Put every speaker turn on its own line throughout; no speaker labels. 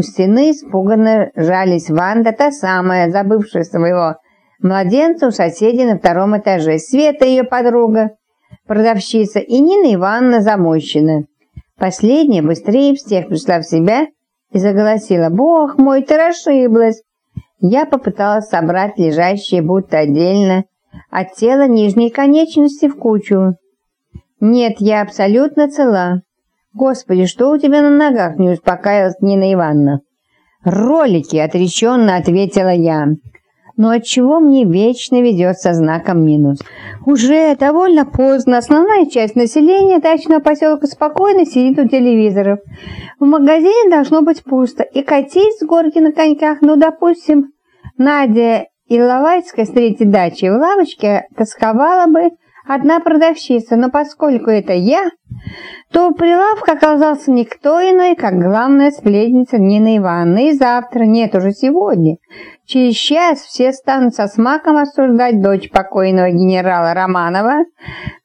У стены испуганно жались Ванда, та самая, забывшая своего младенца у соседей на втором этаже, Света ее подруга, продавщица и Нина Ивановна Замойщина. Последняя быстрее всех пришла в себя и заголосила «Бог мой, ты расшиблась!» Я попыталась собрать лежащие будто отдельно от тела нижней конечности в кучу. «Нет, я абсолютно цела. Господи, что у тебя на ногах?» не успокаивалась Нина Ивановна. «Ролики!» — отреченно ответила я. «Но отчего мне вечно ведет со знаком минус? Уже довольно поздно. Основная часть населения дачного поселка спокойно сидит у телевизоров. В магазине должно быть пусто. И катить с горки на коньках, ну, допустим, Надя Иловайская с третьей дачи в лавочке тосковала бы одна продавщица, но поскольку это я, то прилавок оказался никто иной, как главная сплетница Нина Ивановна. И завтра, нет, уже сегодня, через час все станут со смаком осуждать дочь покойного генерала Романова,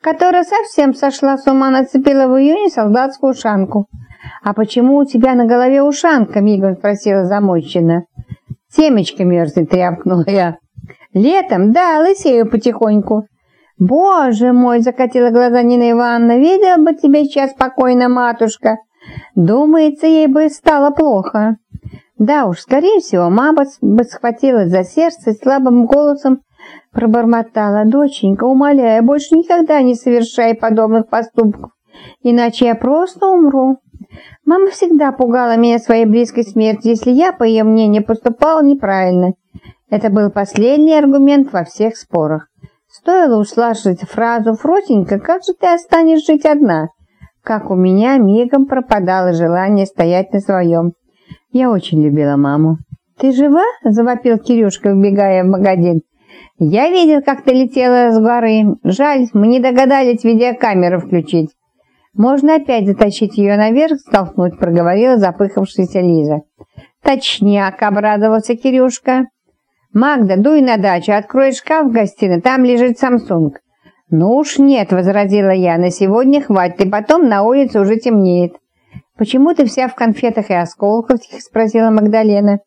которая совсем сошла с ума, нацепила в июне солдатскую ушанку. «А почему у тебя на голове ушанка?» — мигом спросила замойщина. «Семечко мерзнет», — тряпкнула я. «Летом? Да, лысею потихоньку». «Боже мой!» — закатила глаза Нина Ивановна. «Видела бы тебя сейчас спокойно, матушка!» Думается, ей бы стало плохо. Да уж, скорее всего, мама бы схватилась за сердце и слабым голосом пробормотала. «Доченька, умоляю, больше никогда не совершай подобных поступков, иначе я просто умру». Мама всегда пугала меня своей близкой смертью, если я, по ее мнению, поступала неправильно. Это был последний аргумент во всех спорах. Стоило услышать фразу «Фросенька, как же ты останешь жить одна?» Как у меня мигом пропадало желание стоять на своем. Я очень любила маму. «Ты жива?» – завопил Кирюшка, вбегая в магазин. «Я видел, как ты летела с горы. Жаль, мы не догадались видеокамеру включить. Можно опять затащить ее наверх, столкнуть», – проговорила запыхавшаяся Лиза. «Точняк», – обрадовался Кирюшка. «Магда, дуй на дачу, открой шкаф в гостиной, там лежит Самсунг». «Ну уж нет», — возразила я, — «на сегодня хватит, и потом на улице уже темнеет». «Почему ты вся в конфетах и осколках?» — спросила Магдалена.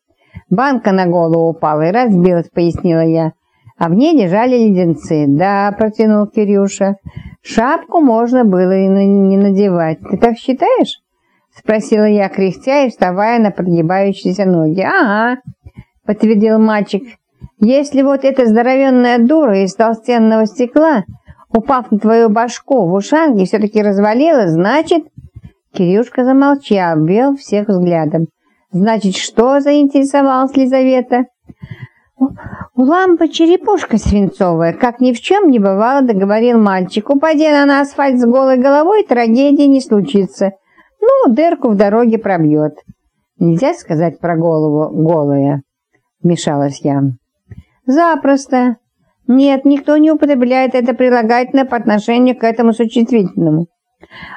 «Банка на голову упала и разбилась», — пояснила я. «А в ней лежали леденцы». «Да», — протянул Кирюша. «Шапку можно было и не надевать. Ты так считаешь?» — спросила я, кряхтя и вставая на подгибающиеся ноги. «Ага», — подтвердил мальчик. Если вот эта здоровенная дура из толстенного стекла, упав на твою башку в ушанке, все-таки развалилась, значит...» Кирюшка замолчал, обвел всех взглядом. «Значит, что?» — заинтересовалась Лизавета. «У лампы черепушка свинцовая, как ни в чем не бывало», — договорил мальчик. «Упади она на асфальт с голой головой, трагедии не случится. Ну, дырку в дороге пробьет». «Нельзя сказать про голову голая», — вмешалась я. Запросто. Нет, никто не употребляет это прилагательное по отношению к этому существительному.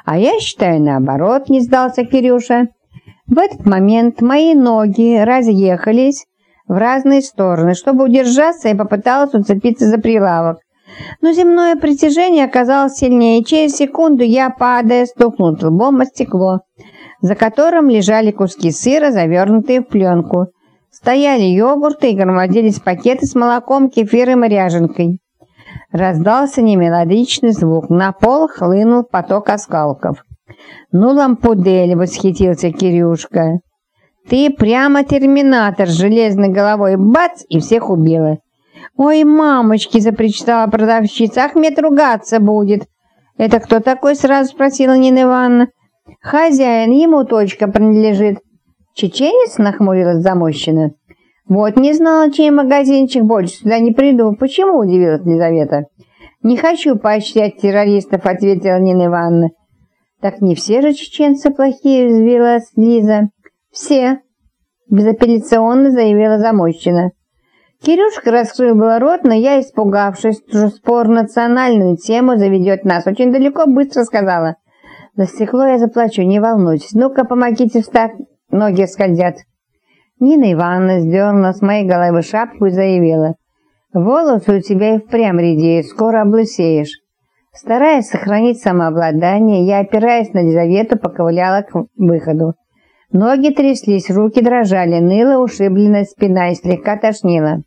А я считаю наоборот, не сдался Кирюша. В этот момент мои ноги разъехались в разные стороны, чтобы удержаться, и попыталась уцепиться за прилавок. Но земное притяжение оказалось сильнее, через секунду я, падая, стукнул лбом о стекло, за которым лежали куски сыра, завернутые в пленку. Стояли йогурты и громадились пакеты с молоком, кефиром и ряженкой. Раздался немелодичный звук. На пол хлынул поток оскалков. «Ну, лампудель!» — восхитился Кирюшка. «Ты прямо терминатор с железной головой! Бац!» и всех убила. «Ой, мамочки!» — запричитала продавщица. «Ахмед ругаться будет!» «Это кто такой?» — сразу спросила Нина Ивановна. «Хозяин, ему точка принадлежит». «Чеченец?» — нахмурилась замощина. «Вот не знала, чей магазинчик, больше сюда не приду. Почему?» — удивилась Лизавета. «Не хочу поощрять террористов», — ответила Нина Ивановна. «Так не все же чеченцы плохие», — взвилась Лиза. «Все», — безапелляционно заявила замощина. Кирюшка раскрыл было рот, но я, испугавшись, что спор национальную тему заведет нас очень далеко, быстро сказала. «За стекло я заплачу, не волнуйтесь. Ну-ка, помогите встать, ноги скользят». Нина Ивановна сдернула с моей головы шапку и заявила, «Волосы у тебя и впрямь редеют, скоро облысеешь». Стараясь сохранить самообладание, я, опираясь на Лизавету, поковыляла к выходу. Ноги тряслись, руки дрожали, ныла ушибленная спина и слегка тошнила.